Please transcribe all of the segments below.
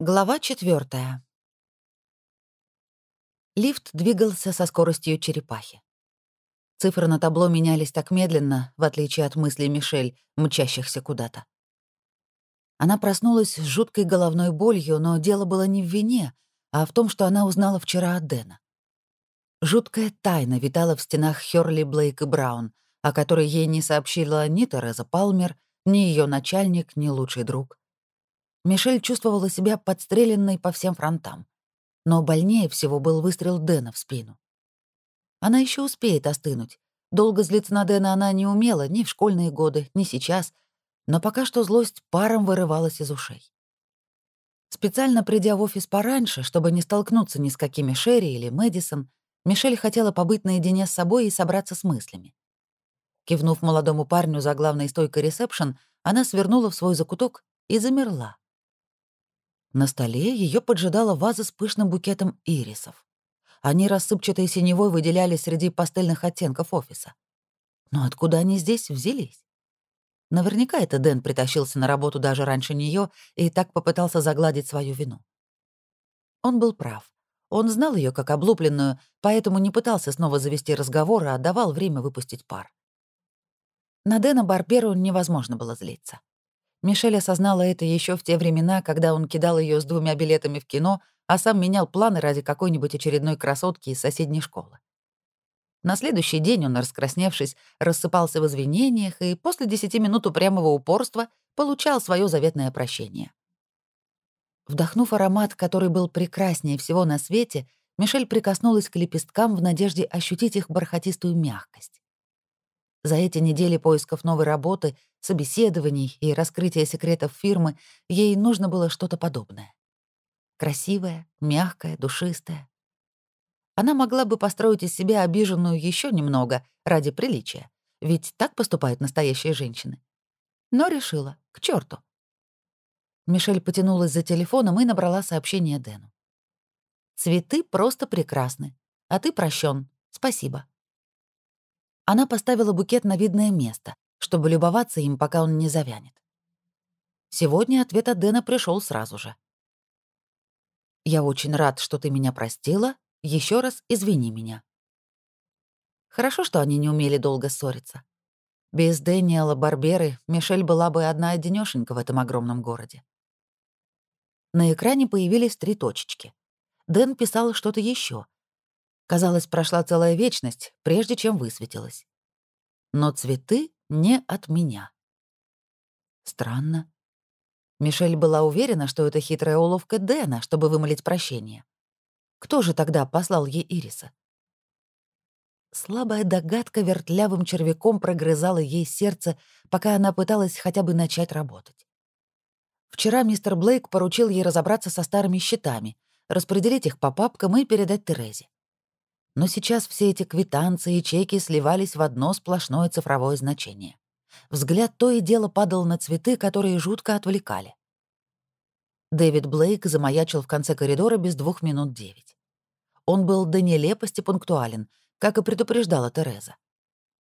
Глава четвертая. Лифт двигался со скоростью черепахи. Цифры на табло менялись так медленно, в отличие от мыслей Мишель, мчащихся куда-то. Она проснулась с жуткой головной болью, но дело было не в вине, а в том, что она узнала вчера от Дэна. Жуткая тайна витала в стенах Хёрли, Блейк и Браун, о которой ей не сообщила ни Тереза Палмер, ни ее начальник, ни лучший друг — Мишель чувствовала себя подстреленной по всем фронтам. Но больнее всего был выстрел Дэна в спину. Она еще успеет остынуть. Долго злиться на Дэна она не умела ни в школьные годы, ни сейчас, но пока что злость паром вырывалась из ушей. Специально придя в офис пораньше, чтобы не столкнуться ни с какими Шерри или Мэдисон, Мишель хотела побыть наедине с собой и собраться с мыслями. Кивнув молодому парню за главной стойкой ресепшн, она свернула в свой закуток и замерла. На столе ее поджидала ваза с пышным букетом ирисов. Они рассыпчатой синевой выделялись среди пастельных оттенков офиса. Но откуда они здесь взялись? Наверняка это Дэн притащился на работу даже раньше нее и так попытался загладить свою вину. Он был прав. Он знал ее как облупленную, поэтому не пытался снова завести разговор, а давал время выпустить пар. На Дэна Барберу невозможно было злиться. Мишель осознала это еще в те времена, когда он кидал ее с двумя билетами в кино, а сам менял планы ради какой-нибудь очередной красотки из соседней школы. На следующий день он, раскрасневшись, рассыпался в извинениях и после десяти минут упрямого упорства получал свое заветное прощение. Вдохнув аромат, который был прекраснее всего на свете, Мишель прикоснулась к лепесткам в надежде ощутить их бархатистую мягкость. За эти недели поисков новой работы, собеседований и раскрытия секретов фирмы ей нужно было что-то подобное. Красивое, мягкое, душистое. Она могла бы построить из себя обиженную еще немного ради приличия, ведь так поступают настоящие женщины. Но решила, к черту. Мишель потянулась за телефоном и набрала сообщение Дэну. «Цветы просто прекрасны, а ты прощен. Спасибо». Она поставила букет на видное место, чтобы любоваться им, пока он не завянет. Сегодня ответ от Дэна пришел сразу же. «Я очень рад, что ты меня простила. Еще раз извини меня». Хорошо, что они не умели долго ссориться. Без Дэниела Барберы Мишель была бы одна одинёшенька в этом огромном городе. На экране появились три точечки. Дэн писал что-то еще, Казалось, прошла целая вечность, прежде чем высветилась. Но цветы не от меня. Странно. Мишель была уверена, что это хитрая уловка Дэна, чтобы вымолить прощение. Кто же тогда послал ей Ириса? Слабая догадка вертлявым червяком прогрызала ей сердце, пока она пыталась хотя бы начать работать. Вчера мистер Блейк поручил ей разобраться со старыми счетами, распределить их по папкам и передать Терезе но сейчас все эти квитанции и чеки сливались в одно сплошное цифровое значение. Взгляд то и дело падал на цветы, которые жутко отвлекали. Дэвид Блейк замаячил в конце коридора без двух минут девять. Он был до нелепости пунктуален, как и предупреждала Тереза.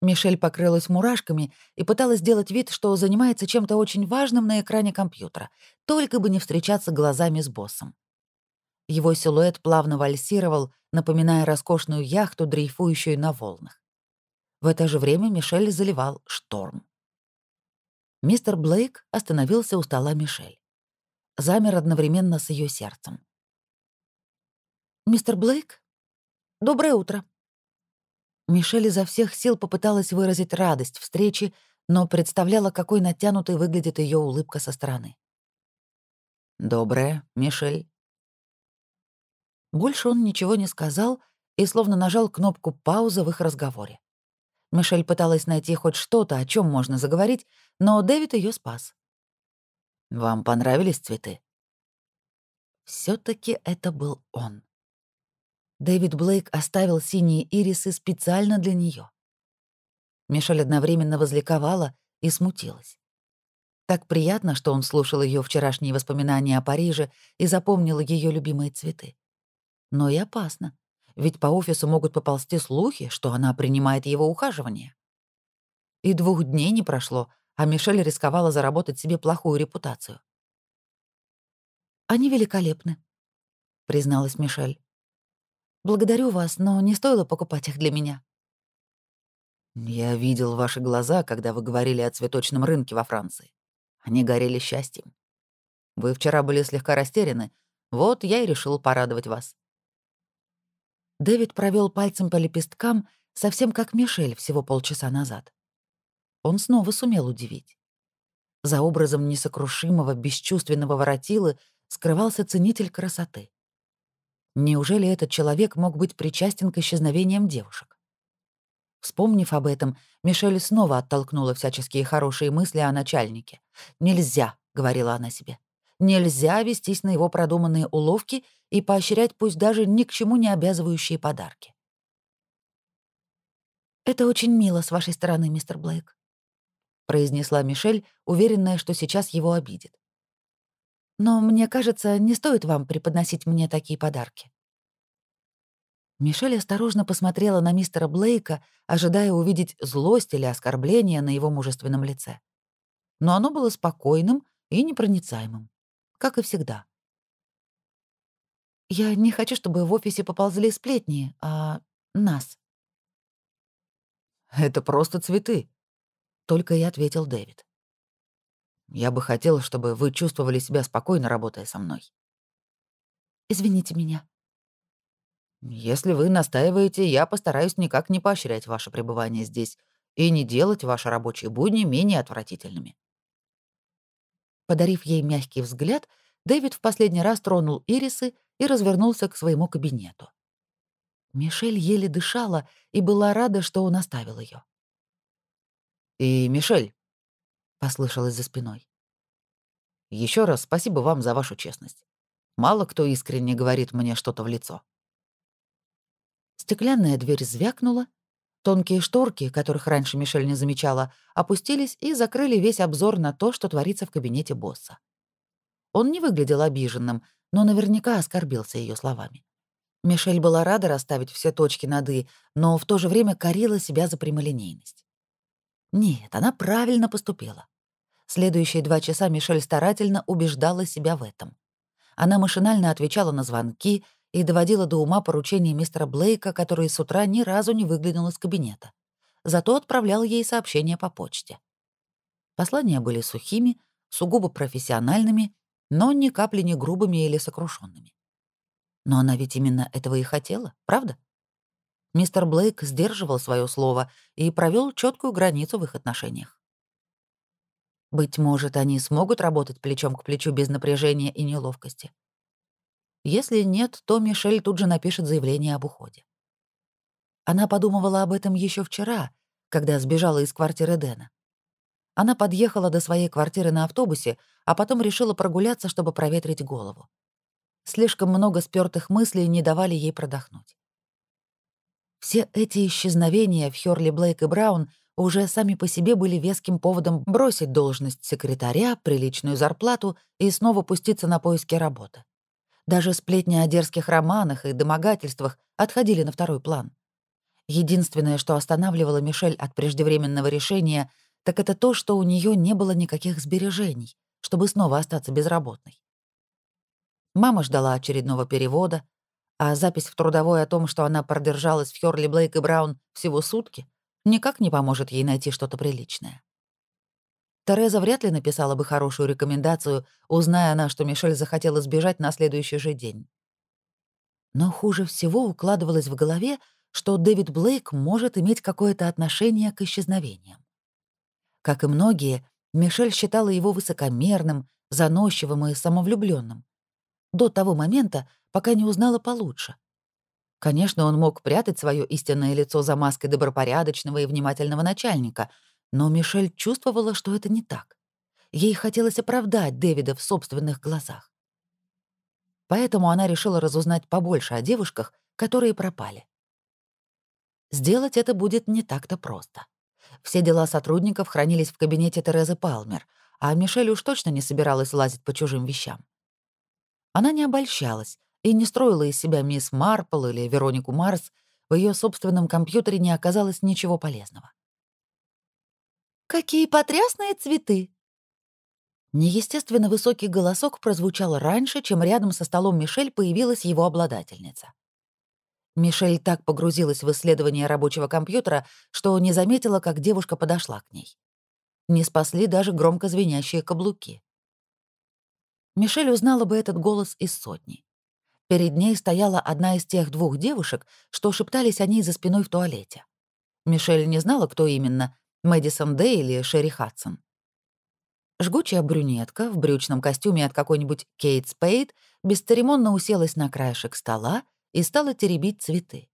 Мишель покрылась мурашками и пыталась сделать вид, что занимается чем-то очень важным на экране компьютера, только бы не встречаться глазами с боссом. Его силуэт плавно вальсировал, напоминая роскошную яхту, дрейфующую на волнах. В это же время Мишель заливал шторм. Мистер Блейк остановился у стола Мишель. Замер одновременно с ее сердцем. «Мистер Блейк? Доброе утро». Мишель изо всех сил попыталась выразить радость встречи, но представляла, какой натянутой выглядит ее улыбка со стороны. «Доброе, Мишель», больше он ничего не сказал и словно нажал кнопку паузы в их разговоре. Мишель пыталась найти хоть что-то, о чем можно заговорить, но Дэвид ее спас. «Вам понравились цветы?» все таки это был он. Дэвид Блейк оставил синие ирисы специально для нее. Мишель одновременно возликовала и смутилась. Так приятно, что он слушал ее вчерашние воспоминания о Париже и запомнил ее любимые цветы но и опасно, ведь по офису могут поползти слухи, что она принимает его ухаживание. И двух дней не прошло, а Мишель рисковала заработать себе плохую репутацию. «Они великолепны», — призналась Мишель. «Благодарю вас, но не стоило покупать их для меня». «Я видел ваши глаза, когда вы говорили о цветочном рынке во Франции. Они горели счастьем. Вы вчера были слегка растеряны, вот я и решил порадовать вас». Дэвид провел пальцем по лепесткам, совсем как Мишель всего полчаса назад. Он снова сумел удивить. За образом несокрушимого, бесчувственного воротилы скрывался ценитель красоты. Неужели этот человек мог быть причастен к исчезновениям девушек? Вспомнив об этом, Мишель снова оттолкнула всяческие хорошие мысли о начальнике. «Нельзя», — говорила она себе, — «нельзя вестись на его продуманные уловки и поощрять пусть даже ни к чему не обязывающие подарки». «Это очень мило с вашей стороны, мистер Блейк», — произнесла Мишель, уверенная, что сейчас его обидит. «Но мне кажется, не стоит вам преподносить мне такие подарки». Мишель осторожно посмотрела на мистера Блейка, ожидая увидеть злость или оскорбление на его мужественном лице. Но оно было спокойным и непроницаемым, как и всегда. «Я не хочу, чтобы в офисе поползли сплетни о нас». «Это просто цветы», — только и ответил Дэвид. «Я бы хотел, чтобы вы чувствовали себя спокойно, работая со мной». «Извините меня», если вы настаиваете, я постараюсь никак не поощрять ваше пребывание здесь и не делать ваши рабочие будни менее отвратительными. Подарив ей мягкий взгляд, Дэвид в последний раз тронул ирисы и развернулся к своему кабинету. Мишель еле дышала и была рада, что он оставил ее. «И, Мишель», — послышалось за спиной, еще раз спасибо вам за вашу честность. Мало кто искренне говорит мне что-то в лицо». Стеклянная дверь звякнула. Тонкие шторки, которых раньше Мишель не замечала, опустились и закрыли весь обзор на то, что творится в кабинете босса. Он не выглядел обиженным, но наверняка оскорбился ее словами. Мишель была рада расставить все точки над «и», но в то же время корила себя за прямолинейность. Нет, она правильно поступила. Следующие два часа Мишель старательно убеждала себя в этом. Она машинально отвечала на звонки, и доводила до ума поручение мистера Блейка, который с утра ни разу не выглянул из кабинета. Зато отправлял ей сообщения по почте. Послания были сухими, сугубо профессиональными, но ни капли не грубыми или сокрушенными. Но она ведь именно этого и хотела, правда? Мистер Блейк сдерживал свое слово и провел четкую границу в их отношениях. Быть может, они смогут работать плечом к плечу без напряжения и неловкости. Если нет, то Мишель тут же напишет заявление об уходе. Она подумывала об этом еще вчера, когда сбежала из квартиры Дэна. Она подъехала до своей квартиры на автобусе, а потом решила прогуляться, чтобы проветрить голову. Слишком много спёртых мыслей не давали ей продохнуть. Все эти исчезновения в Хёрли Блейк и Браун уже сами по себе были веским поводом бросить должность секретаря, приличную зарплату и снова пуститься на поиски работы. Даже сплетни о дерзких романах и домогательствах отходили на второй план. Единственное, что останавливало Мишель от преждевременного решения, так это то, что у нее не было никаких сбережений, чтобы снова остаться безработной. Мама ждала очередного перевода, а запись в трудовой о том, что она продержалась в Хёрли Блейк и Браун всего сутки, никак не поможет ей найти что-то приличное. Тереза вряд ли написала бы хорошую рекомендацию, узная она, что Мишель захотела сбежать на следующий же день. Но хуже всего укладывалось в голове, что Дэвид Блейк может иметь какое-то отношение к исчезновениям. Как и многие, Мишель считала его высокомерным, заносчивым и самовлюбленным. До того момента, пока не узнала получше. Конечно, он мог прятать свое истинное лицо за маской добропорядочного и внимательного начальника — но Мишель чувствовала, что это не так. Ей хотелось оправдать Дэвида в собственных глазах. Поэтому она решила разузнать побольше о девушках, которые пропали. Сделать это будет не так-то просто. Все дела сотрудников хранились в кабинете Терезы Палмер, а Мишель уж точно не собиралась лазить по чужим вещам. Она не обольщалась и не строила из себя мисс Марпл или Веронику Марс, в ее собственном компьютере не оказалось ничего полезного. «Какие потрясные цветы!» Неестественно высокий голосок прозвучал раньше, чем рядом со столом Мишель появилась его обладательница. Мишель так погрузилась в исследование рабочего компьютера, что не заметила, как девушка подошла к ней. Не спасли даже громко звенящие каблуки. Мишель узнала бы этот голос из сотни. Перед ней стояла одна из тех двух девушек, что шептались о ней за спиной в туалете. Мишель не знала, кто именно — Мэдисон Дэй или Шерри Хадсон. Жгучая брюнетка в брючном костюме от какой-нибудь Кейт Спейд бесцеремонно уселась на краешек стола и стала теребить цветы.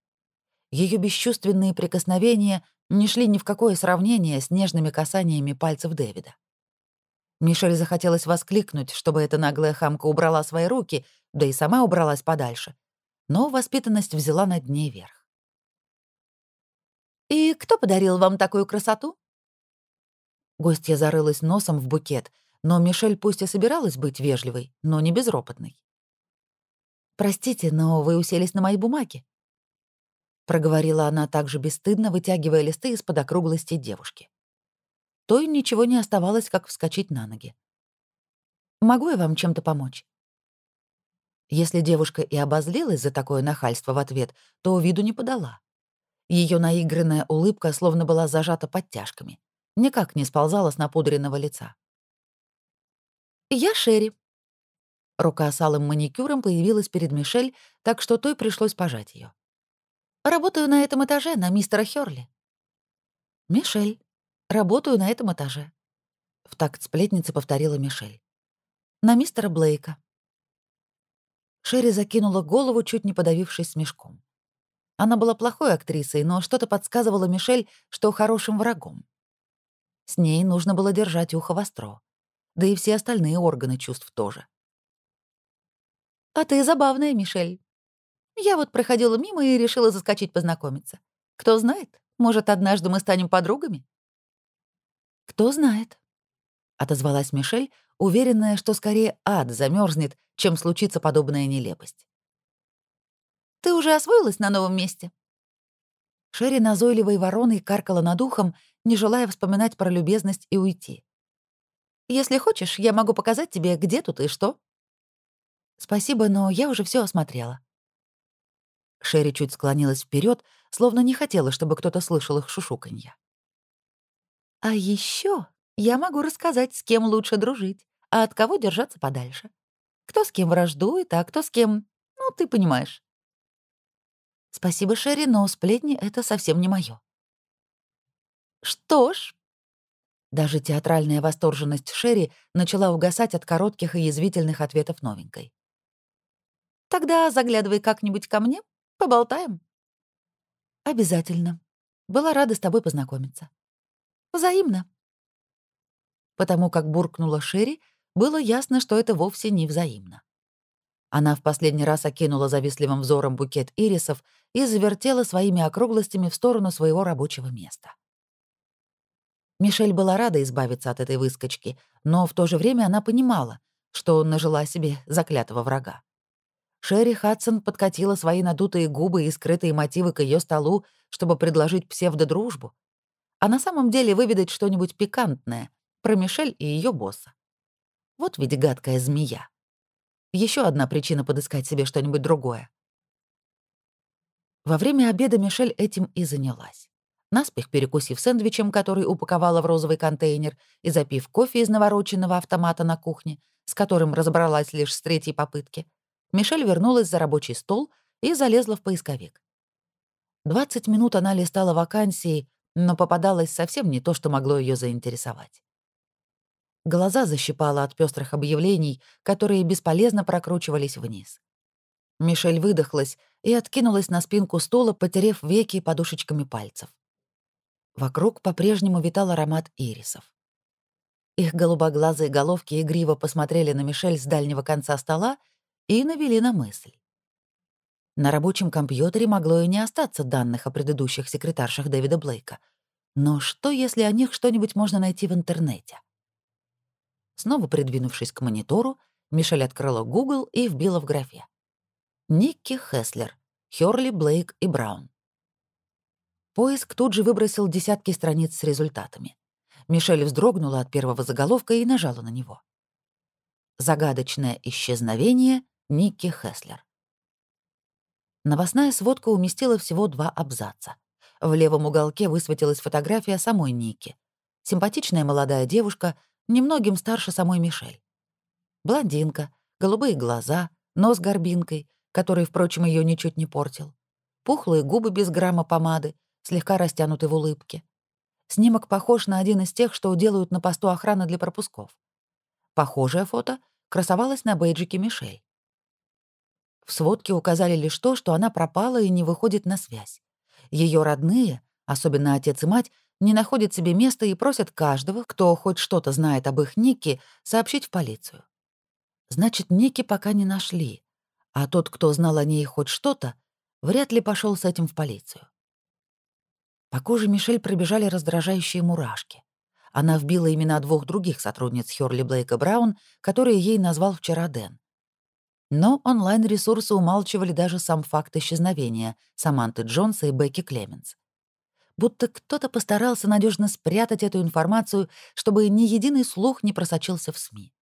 Ее бесчувственные прикосновения не шли ни в какое сравнение с нежными касаниями пальцев Дэвида. Мишель захотелось воскликнуть, чтобы эта наглая хамка убрала свои руки, да и сама убралась подальше. Но воспитанность взяла над ней верх. «И кто подарил вам такую красоту?» Гостья зарылась носом в букет, но Мишель пусть и собиралась быть вежливой, но не безропотной. «Простите, но вы уселись на моей бумаге», — проговорила она также бесстыдно, вытягивая листы из-под округлости девушки. Той ничего не оставалось, как вскочить на ноги. «Могу я вам чем-то помочь?» Если девушка и обозлилась за такое нахальство в ответ, то виду не подала. Ее наигранная улыбка словно была зажата подтяжками никак не сползала с напудренного лица. «Я Шерри». Рука с алым маникюром появилась перед Мишель, так что той пришлось пожать ее. «Работаю на этом этаже, на мистера Хёрли». «Мишель, работаю на этом этаже», — в такт сплетницы повторила Мишель. «На мистера Блейка». Шерри закинула голову, чуть не подавившись смешком. Она была плохой актрисой, но что-то подсказывало Мишель, что хорошим врагом. С ней нужно было держать ухо востро. Да и все остальные органы чувств тоже. «А ты забавная, Мишель. Я вот проходила мимо и решила заскочить познакомиться. Кто знает, может, однажды мы станем подругами?» «Кто знает», — отозвалась Мишель, уверенная, что скорее ад замерзнет, чем случится подобная нелепость. «Ты уже освоилась на новом месте?» Шерри назойливой вороной каркала над ухом, не желая вспоминать про любезность и уйти. «Если хочешь, я могу показать тебе, где тут и что». «Спасибо, но я уже все осмотрела». Шерри чуть склонилась вперед, словно не хотела, чтобы кто-то слышал их шушуканье. «А еще я могу рассказать, с кем лучше дружить, а от кого держаться подальше. Кто с кем враждует, а кто с кем... Ну, ты понимаешь». «Спасибо, Шерри, но сплетни — это совсем не мое. «Что ж...» Даже театральная восторженность Шерри начала угасать от коротких и язвительных ответов новенькой. «Тогда заглядывай как-нибудь ко мне, поболтаем». «Обязательно. Была рада с тобой познакомиться». «Взаимно». Потому как буркнула Шерри, было ясно, что это вовсе не взаимно. Она в последний раз окинула завистливым взором букет ирисов и завертела своими округлостями в сторону своего рабочего места. Мишель была рада избавиться от этой выскочки, но в то же время она понимала, что нажила себе заклятого врага. Шерри Хадсон подкатила свои надутые губы и скрытые мотивы к ее столу, чтобы предложить псевдодружбу, а на самом деле выведать что-нибудь пикантное про Мишель и ее босса. Вот ведь гадкая змея. Еще одна причина подыскать себе что-нибудь другое. Во время обеда Мишель этим и занялась наспех перекусив сэндвичем, который упаковала в розовый контейнер, и запив кофе из навороченного автомата на кухне, с которым разобралась лишь с третьей попытки, Мишель вернулась за рабочий стол и залезла в поисковик. 20 минут она листала вакансии, но попадалось совсем не то, что могло ее заинтересовать. Глаза защипала от пестрых объявлений, которые бесполезно прокручивались вниз. Мишель выдохлась и откинулась на спинку стула, потерев веки подушечками пальцев. Вокруг по-прежнему витал аромат ирисов. Их голубоглазые головки игриво посмотрели на Мишель с дальнего конца стола и навели на мысль. На рабочем компьютере могло и не остаться данных о предыдущих секретаршах Дэвида Блейка. Но что, если о них что-нибудь можно найти в интернете? Снова придвинувшись к монитору, Мишель открыла Google и вбила в графе. Никки Хеслер, Хёрли, Блейк и Браун. Поиск тут же выбросил десятки страниц с результатами. Мишель вздрогнула от первого заголовка и нажала на него. Загадочное исчезновение Никки Хеслер. Новостная сводка уместила всего два абзаца. В левом уголке высветилась фотография самой Ники. Симпатичная молодая девушка, немногим старше самой Мишель. Блондинка, голубые глаза, нос горбинкой, который, впрочем, ее ничуть не портил. Пухлые губы без грамма помады, слегка растянуты в улыбке. Снимок похож на один из тех, что делают на посту охраны для пропусков. Похожее фото красовалось на бейджике Мишель. В сводке указали лишь то, что она пропала и не выходит на связь. Ее родные, особенно отец и мать, не находят себе места и просят каждого, кто хоть что-то знает об их Нике, сообщить в полицию. Значит, Ники пока не нашли, а тот, кто знал о ней хоть что-то, вряд ли пошел с этим в полицию. По коже Мишель пробежали раздражающие мурашки. Она вбила имена двух других сотрудниц Хёрли Блейка Браун, которые ей назвал вчера Дэн. Но онлайн-ресурсы умалчивали даже сам факт исчезновения Саманты Джонса и Бекки Клеменс. Будто кто-то постарался надежно спрятать эту информацию, чтобы ни единый слух не просочился в СМИ.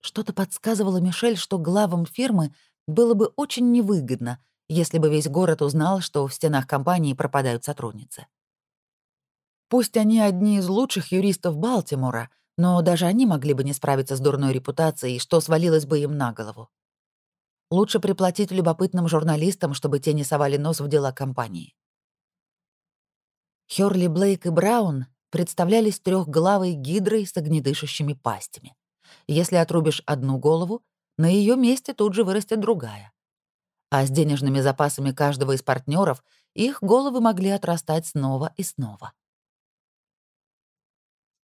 Что-то подсказывало Мишель, что главам фирмы было бы очень невыгодно, если бы весь город узнал, что в стенах компании пропадают сотрудницы. Пусть они одни из лучших юристов Балтимора — но даже они могли бы не справиться с дурной репутацией, что свалилось бы им на голову. Лучше приплатить любопытным журналистам, чтобы те не совали нос в дела компании. Хёрли, Блейк и Браун представлялись трехглавой гидрой с огнедышащими пастями. Если отрубишь одну голову, на ее месте тут же вырастет другая. А с денежными запасами каждого из партнеров их головы могли отрастать снова и снова.